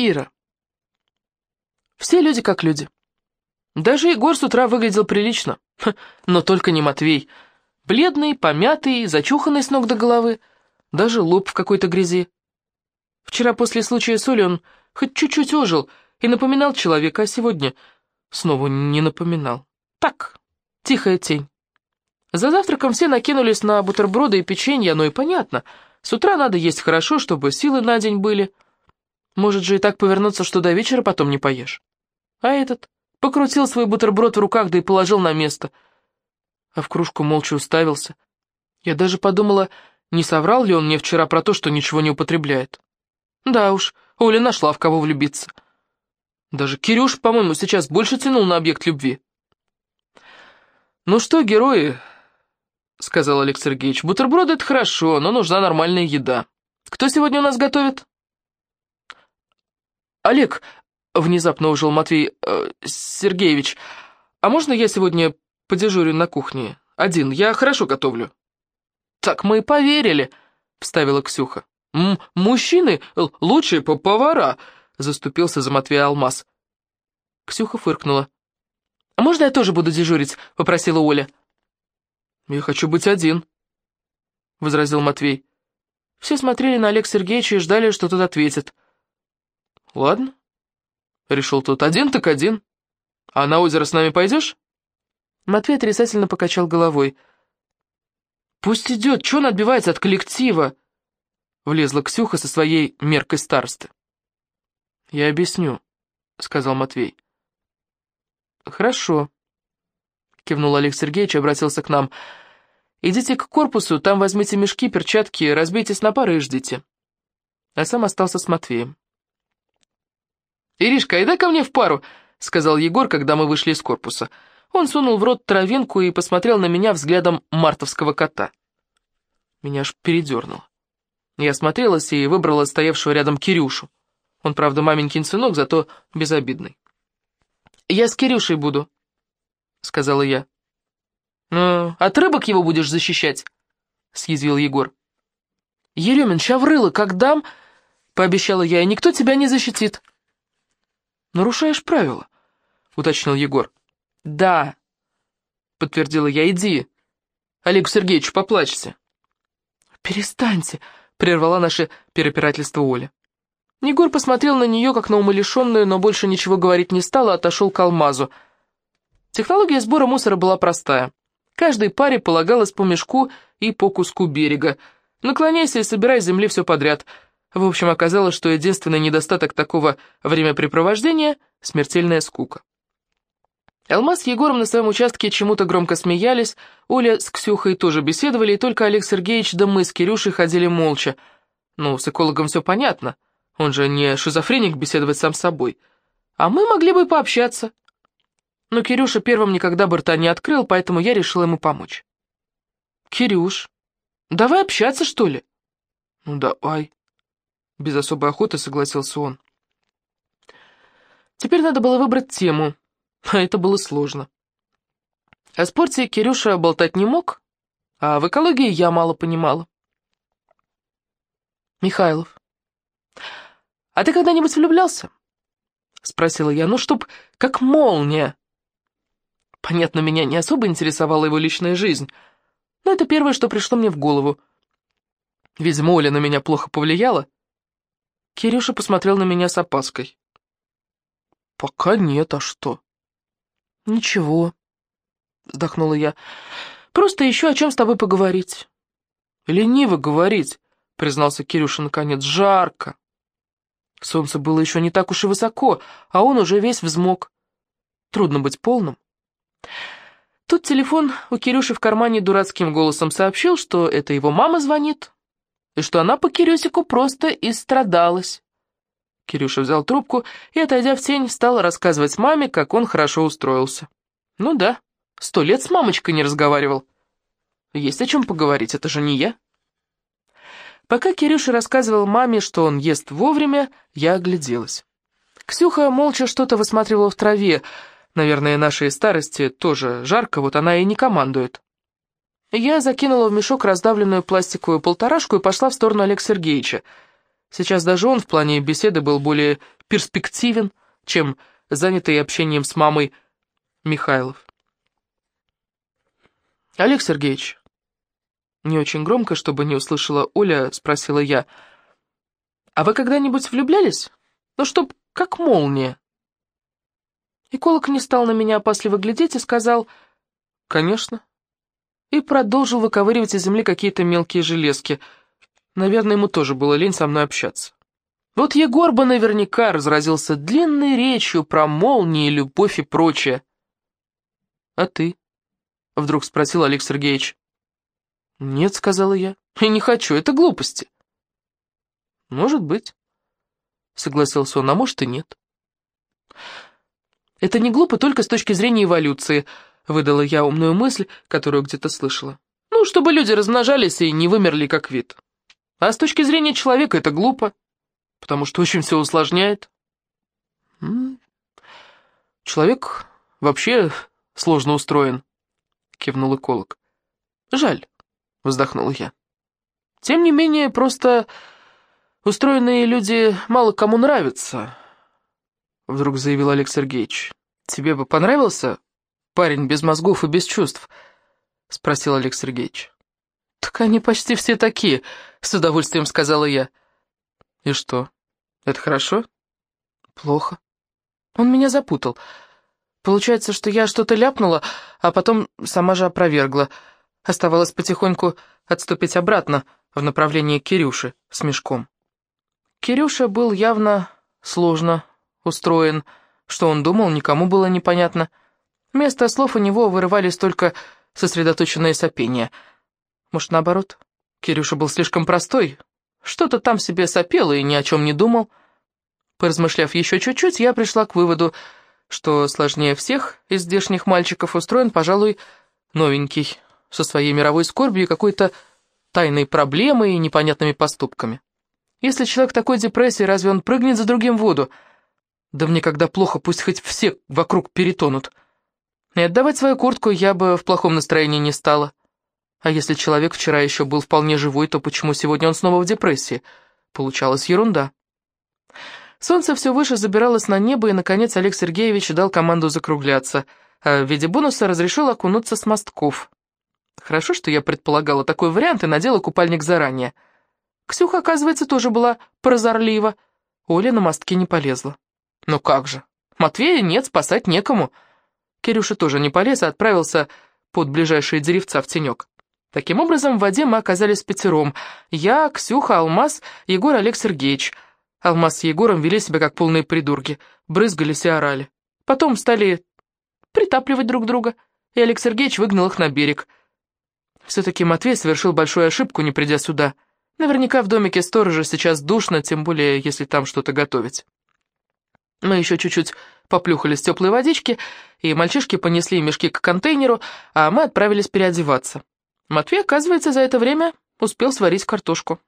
Ира. Все люди как люди. Даже Егор с утра выглядел прилично, но только не Матвей. Бледный, помятый, зачуханный с ног до головы, даже лоб в какой-то грязи. Вчера после случая с Олей он хоть чуть-чуть ожил и напоминал человека, а сегодня снова не напоминал. Так, тихая тень. За завтраком все накинулись на бутерброды и печенье, но и понятно. С утра надо есть хорошо, чтобы силы на день были. Может же и так повернуться, что до вечера потом не поешь. А этот покрутил свой бутерброд в руках, да и положил на место. А в кружку молча уставился. Я даже подумала, не соврал ли он мне вчера про то, что ничего не употребляет. Да уж, Оля нашла, в кого влюбиться. Даже Кирюш, по-моему, сейчас больше тянул на объект любви. «Ну что, герои?» — сказал Олег Сергеевич. «Бутерброды — это хорошо, но нужна нормальная еда. Кто сегодня у нас готовит?» «Олег», — внезапно ужил Матвей э, Сергеевич, «а можно я сегодня подежурю на кухне? Один, я хорошо готовлю». «Так мы и поверили», — вставила Ксюха. М «Мужчины — лучшие повара», — заступился за Матвея Алмаз. Ксюха фыркнула. «А можно я тоже буду дежурить?» — попросила Оля. «Я хочу быть один», — возразил Матвей. Все смотрели на Олег Сергеевича и ждали, что тот ответит. «Ладно», — решил тот, — «один так один. А на озеро с нами пойдешь?» Матвей отрицательно покачал головой. «Пусть идет, что он отбивается от коллектива?» Влезла Ксюха со своей меркой старосты. «Я объясню», — сказал Матвей. «Хорошо», — кивнул Олег Сергеевич и обратился к нам. «Идите к корпусу, там возьмите мешки, перчатки, разбейтесь на пары и ждите». А сам остался с Матвеем. «Иришка, иди ко мне в пару», — сказал Егор, когда мы вышли из корпуса. Он сунул в рот травинку и посмотрел на меня взглядом мартовского кота. Меня аж передернуло. Я осмотрелась и выбрала стоявшего рядом Кирюшу. Он, правда, маменькин сынок, зато безобидный. «Я с Кирюшей буду», — сказала я. «Ну, от рыбок его будешь защищать?» — съязвил Егор. «Еремин, ща врыло, как дам?» — пообещала я, — «и никто тебя не защитит». «Нарушаешь правила», — уточнил Егор. «Да», — подтвердила я, — «иди. Олегу Сергеевичу поплачься». «Перестаньте», — прервала наше перепирательство Оля. Егор посмотрел на нее, как на умалишенную, но больше ничего говорить не стал, а отошел к алмазу. Технология сбора мусора была простая. Каждой паре полагалось по мешку и по куску берега. Наклоняйся и собирай земли все подряд. В общем, оказалось, что единственный недостаток такого времяпрепровождения — смертельная скука. Алмаз с Егором на своем участке чему-то громко смеялись, Оля с Ксюхой тоже беседовали, и только Олег Сергеевич да мы с Кирюшей ходили молча. Ну, с экологом все понятно — он же не шизофреник беседовать сам с собой. А мы могли бы пообщаться. Но Кирюша первым никогда бы рта не открыл, поэтому я решила ему помочь. «Кирюш, давай общаться, что ли?» «Ну, давай». Без особой охоты согласился он. Теперь надо было выбрать тему, а это было сложно. О спорте Кирюша болтать не мог, а в экологии я мало понимала. Михайлов, «А ты когда-нибудь влюблялся?» — спросила я, ну, чтоб как молния. Понятно, меня не особо интересовала его личная жизнь, но это первое, что пришло мне в голову. Видимо, Оля на меня плохо повлияла. Кирюша посмотрел на меня с опаской. «Пока нет, а что?» «Ничего», — вздохнула я. «Просто еще о чем с тобой поговорить». «Лениво говорить», — признался Кирюша наконец. «Жарко». Солнце было еще не так уж и высоко, а он уже весь взмок. Трудно быть полным. Тут телефон у Кирюши в кармане дурацким голосом сообщил, что это его мама звонит, и что она по Кирюсику просто истрадалась. Кирюша взял трубку и, отойдя в тень, стал рассказывать маме, как он хорошо устроился. Ну да, сто лет с мамочкой не разговаривал. Есть о чем поговорить, это же не я. Пока Кирюша рассказывал маме, что он ест вовремя, я огляделась. Ксюха молча что-то высматривала в траве. Наверное, нашей старости тоже жарко, вот она и не командует. Я закинула в мешок раздавленную пластиковую полторашку и пошла в сторону Олега Сергеевича. Сейчас даже он в плане беседы был более перспективен, чем занятый общением с мамой Михайлов. «Олег Сергеевич», не очень громко, чтобы не услышала Оля, спросила я, «А вы когда-нибудь влюблялись? Ну, чтоб как молния?» Эколог не стал на меня опасливо глядеть и сказал, «Конечно». И продолжил выковыривать из земли какие-то мелкие железки. Наверное, ему тоже было лень со мной общаться. Вот Егор бы наверняка разразился длинной речью про молнии, любовь и прочее. «А ты?» — вдруг спросил Олег Сергеевич. «Нет», — сказала я, — «я не хочу, это глупости». «Может быть», — согласился он, — «а может и нет». «Это не глупо только с точки зрения эволюции», — выдала я умную мысль, которую где-то слышала. «Ну, чтобы люди размножались и не вымерли как вид. А с точки зрения человека это глупо, потому что очень все усложняет». «Человек вообще сложно устроен», — кивнул эколог. «Жаль», — вздохнул я. «Тем не менее, просто устроенные люди мало кому нравятся». — вдруг заявил Олег Сергеевич. «Тебе бы понравился парень без мозгов и без чувств?» — спросил Олег Сергеевич. «Так они почти все такие», — с удовольствием сказала я. «И что, это хорошо?» «Плохо. Он меня запутал. Получается, что я что-то ляпнула, а потом сама же опровергла. Оставалось потихоньку отступить обратно в направлении Кирюши с мешком. Кирюша был явно сложно устроен. Что он думал, никому было непонятно. Вместо слов у него вырывались только сосредоточенные сопения. Может, наоборот, Кирюша был слишком простой, что-то там себе сопел и ни о чем не думал. Поразмышляв еще чуть-чуть, я пришла к выводу, что сложнее всех из здешних мальчиков устроен, пожалуй, новенький, со своей мировой скорбью и какой-то тайной проблемой и непонятными поступками. Если человек такой депрессии, разве он прыгнет за другим в воду? Да мне когда плохо, пусть хоть все вокруг перетонут. И отдавать свою куртку я бы в плохом настроении не стала. А если человек вчера еще был вполне живой, то почему сегодня он снова в депрессии? Получалась ерунда. Солнце все выше забиралось на небо, и, наконец, Олег Сергеевич дал команду закругляться, а в виде бонуса разрешил окунуться с мостков. Хорошо, что я предполагала такой вариант и надела купальник заранее. Ксюха, оказывается, тоже была прозорлива. Оля на мостке не полезла. Ну как же, Матвея нет, спасать некому. Кирюша тоже не полез, а отправился под ближайшие деревца в тенек. Таким образом, в воде мы оказались пятером. Я, Ксюха, Алмаз, Егор Олег Сергеевич. Алмаз с Егором вели себя как полные придурки, брызгались и орали. Потом стали притапливать друг друга, и Олег Сергеевич выгнал их на берег. Все-таки Матвей совершил большую ошибку, не придя сюда. Наверняка в домике сторожа сейчас душно, тем более, если там что-то готовить. Мы еще чуть-чуть поплюхались в теплой водички, и мальчишки понесли мешки к контейнеру, а мы отправились переодеваться. Матвей, оказывается, за это время успел сварить картошку.